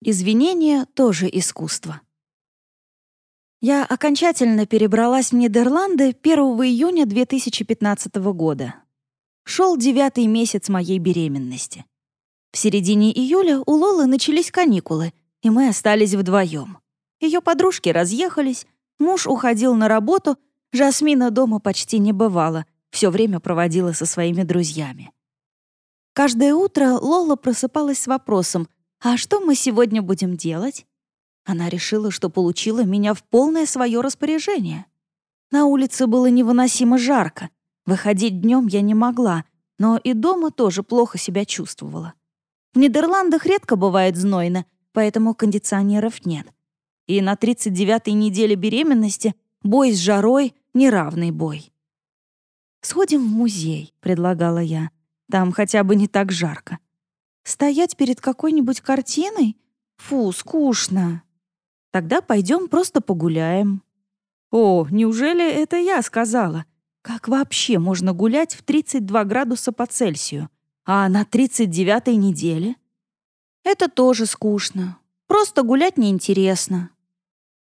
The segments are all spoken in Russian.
Извинение — тоже искусство. Я окончательно перебралась в Нидерланды 1 июня 2015 года. Шел девятый месяц моей беременности. В середине июля у Лолы начались каникулы, и мы остались вдвоем. Ее подружки разъехались, муж уходил на работу, Жасмина дома почти не бывала, все время проводила со своими друзьями. Каждое утро Лола просыпалась с вопросом «А что мы сегодня будем делать?» Она решила, что получила меня в полное свое распоряжение. На улице было невыносимо жарко. Выходить днем я не могла, но и дома тоже плохо себя чувствовала. В Нидерландах редко бывает знойно, поэтому кондиционеров нет. И на 39-й неделе беременности бой с жарой — неравный бой. «Сходим в музей», — предлагала я. «Там хотя бы не так жарко». «Стоять перед какой-нибудь картиной? Фу, скучно». «Тогда пойдем просто погуляем». «О, неужели это я сказала? Как вообще можно гулять в 32 градуса по Цельсию? А на 39-й неделе?» «Это тоже скучно. Просто гулять неинтересно».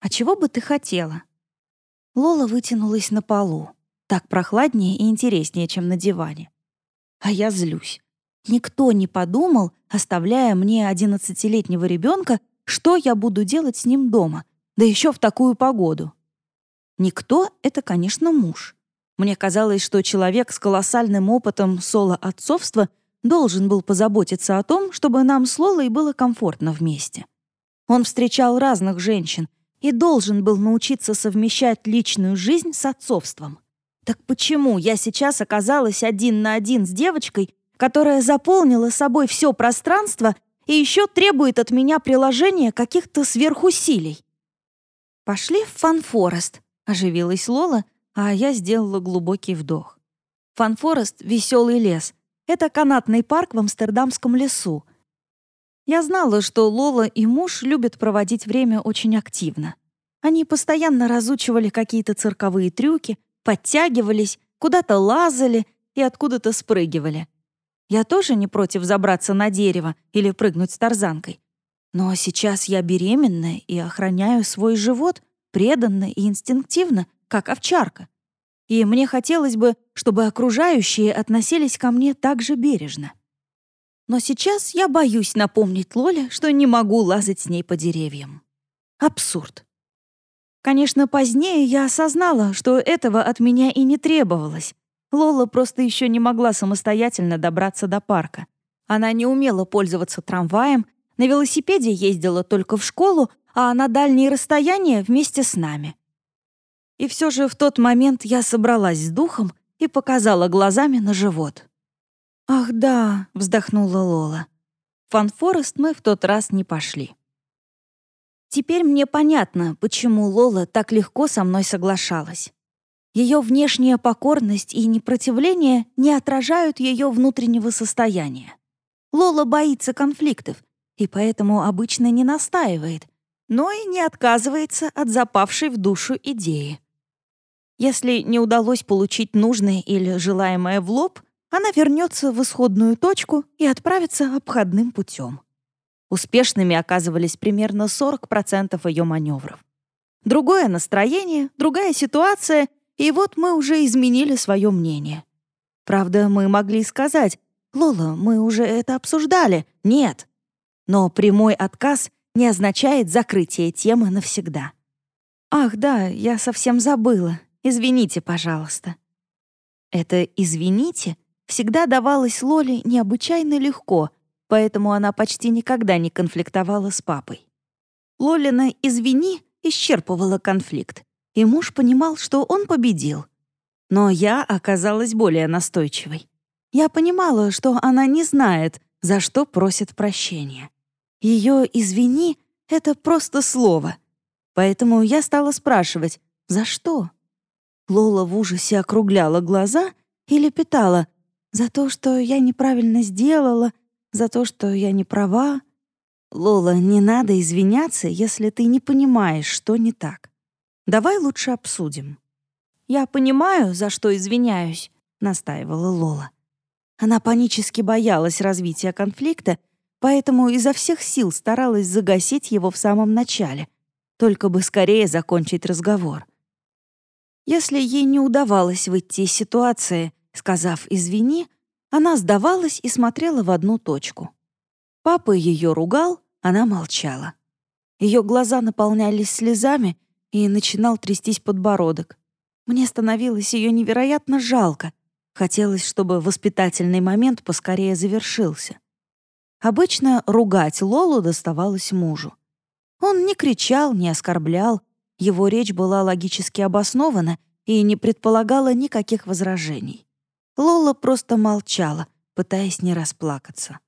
«А чего бы ты хотела?» Лола вытянулась на полу. Так прохладнее и интереснее, чем на диване. А я злюсь. Никто не подумал, оставляя мне одиннадцатилетнего ребенка, что я буду делать с ним дома, да еще в такую погоду. Никто — это, конечно, муж. Мне казалось, что человек с колоссальным опытом соло-отцовства должен был позаботиться о том, чтобы нам с Лолой было комфортно вместе. Он встречал разных женщин и должен был научиться совмещать личную жизнь с отцовством. Так почему я сейчас оказалась один на один с девочкой, которая заполнила собой все пространство и еще требует от меня приложения каких-то сверхусилий? «Пошли в Fun Forest», — оживилась Лола, а я сделала глубокий вдох. Fun Forest — веселый лес. Это канатный парк в Амстердамском лесу. Я знала, что Лола и муж любят проводить время очень активно. Они постоянно разучивали какие-то цирковые трюки, подтягивались, куда-то лазали и откуда-то спрыгивали. Я тоже не против забраться на дерево или прыгнуть с тарзанкой. Но сейчас я беременная и охраняю свой живот преданно и инстинктивно, как овчарка. И мне хотелось бы, чтобы окружающие относились ко мне так же бережно. Но сейчас я боюсь напомнить Лоле, что не могу лазать с ней по деревьям. Абсурд. Конечно, позднее я осознала, что этого от меня и не требовалось. Лола просто еще не могла самостоятельно добраться до парка. Она не умела пользоваться трамваем, на велосипеде ездила только в школу, а на дальние расстояния вместе с нами. И все же в тот момент я собралась с духом и показала глазами на живот. «Ах да», — вздохнула Лола. В Fun Forest мы в тот раз не пошли. Теперь мне понятно, почему Лола так легко со мной соглашалась. Ее внешняя покорность и непротивление не отражают ее внутреннего состояния. Лола боится конфликтов и поэтому обычно не настаивает, но и не отказывается от запавшей в душу идеи. Если не удалось получить нужное или желаемое в лоб, она вернется в исходную точку и отправится обходным путем. Успешными оказывались примерно 40% ее маневров. Другое настроение, другая ситуация, и вот мы уже изменили свое мнение. Правда, мы могли сказать, «Лола, мы уже это обсуждали». Нет. Но прямой отказ не означает закрытие темы навсегда. «Ах, да, я совсем забыла. Извините, пожалуйста». Это «извините» всегда давалось Лоле необычайно легко — поэтому она почти никогда не конфликтовала с папой. Лолина «извини» исчерпывала конфликт, и муж понимал, что он победил. Но я оказалась более настойчивой. Я понимала, что она не знает, за что просит прощения. Ее «извини» — это просто слово. Поэтому я стала спрашивать, за что? Лола в ужасе округляла глаза и лепетала, за то, что я неправильно сделала — за то, что я не права. Лола, не надо извиняться, если ты не понимаешь, что не так. Давай лучше обсудим. Я понимаю, за что извиняюсь, настаивала Лола. Она панически боялась развития конфликта, поэтому изо всех сил старалась загасить его в самом начале, только бы скорее закончить разговор. Если ей не удавалось выйти из ситуации, сказав «извини», она сдавалась и смотрела в одну точку. Папа ее ругал, она молчала. Ее глаза наполнялись слезами, и начинал трястись подбородок. Мне становилось ее невероятно жалко. Хотелось, чтобы воспитательный момент поскорее завершился. Обычно ругать Лолу доставалось мужу. Он не кричал, не оскорблял, его речь была логически обоснована и не предполагала никаких возражений. Лола просто молчала, пытаясь не расплакаться.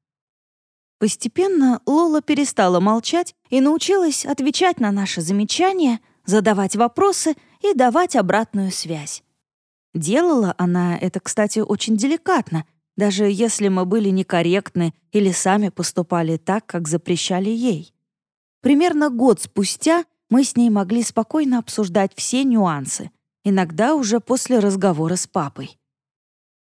Постепенно Лола перестала молчать и научилась отвечать на наши замечания, задавать вопросы и давать обратную связь. Делала она это, кстати, очень деликатно, даже если мы были некорректны или сами поступали так, как запрещали ей. Примерно год спустя мы с ней могли спокойно обсуждать все нюансы, иногда уже после разговора с папой.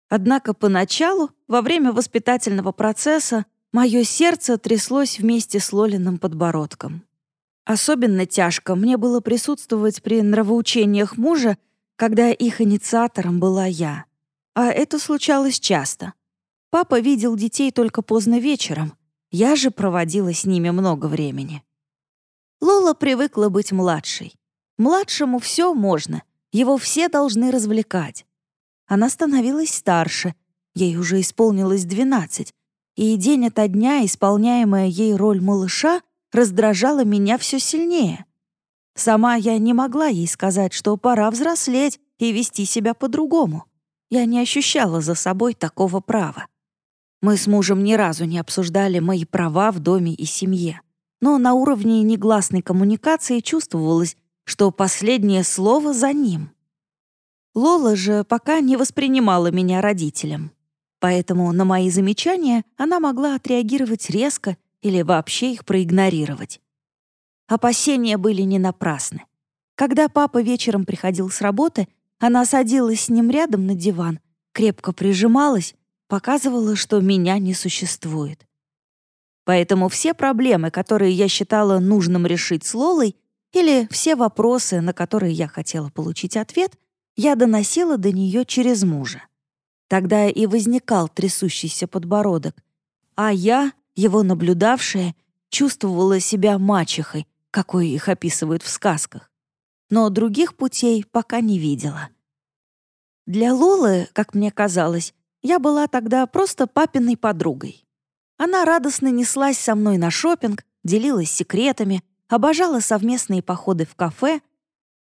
Однако поначалу, во время воспитательного процесса, Мое сердце тряслось вместе с Лолиным подбородком. Особенно тяжко мне было присутствовать при нравоучениях мужа, когда их инициатором была я. А это случалось часто. Папа видел детей только поздно вечером, я же проводила с ними много времени. Лола привыкла быть младшей. Младшему все можно, его все должны развлекать. Она становилась старше, ей уже исполнилось двенадцать, и день ото дня исполняемая ей роль малыша раздражала меня все сильнее. Сама я не могла ей сказать, что пора взрослеть и вести себя по-другому. Я не ощущала за собой такого права. Мы с мужем ни разу не обсуждали мои права в доме и семье. Но на уровне негласной коммуникации чувствовалось, что последнее слово за ним. Лола же пока не воспринимала меня родителем поэтому на мои замечания она могла отреагировать резко или вообще их проигнорировать. Опасения были не напрасны. Когда папа вечером приходил с работы, она садилась с ним рядом на диван, крепко прижималась, показывала, что меня не существует. Поэтому все проблемы, которые я считала нужным решить с Лолой, или все вопросы, на которые я хотела получить ответ, я доносила до нее через мужа. Тогда и возникал трясущийся подбородок. А я, его наблюдавшая, чувствовала себя мачехой, какой их описывают в сказках. Но других путей пока не видела. Для Лолы, как мне казалось, я была тогда просто папиной подругой. Она радостно неслась со мной на шопинг, делилась секретами, обожала совместные походы в кафе,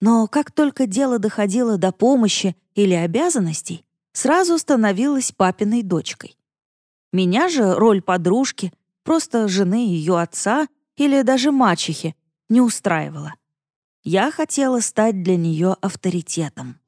но как только дело доходило до помощи или обязанностей, сразу становилась папиной дочкой. Меня же роль подружки, просто жены ее отца или даже мачехи не устраивала. Я хотела стать для нее авторитетом.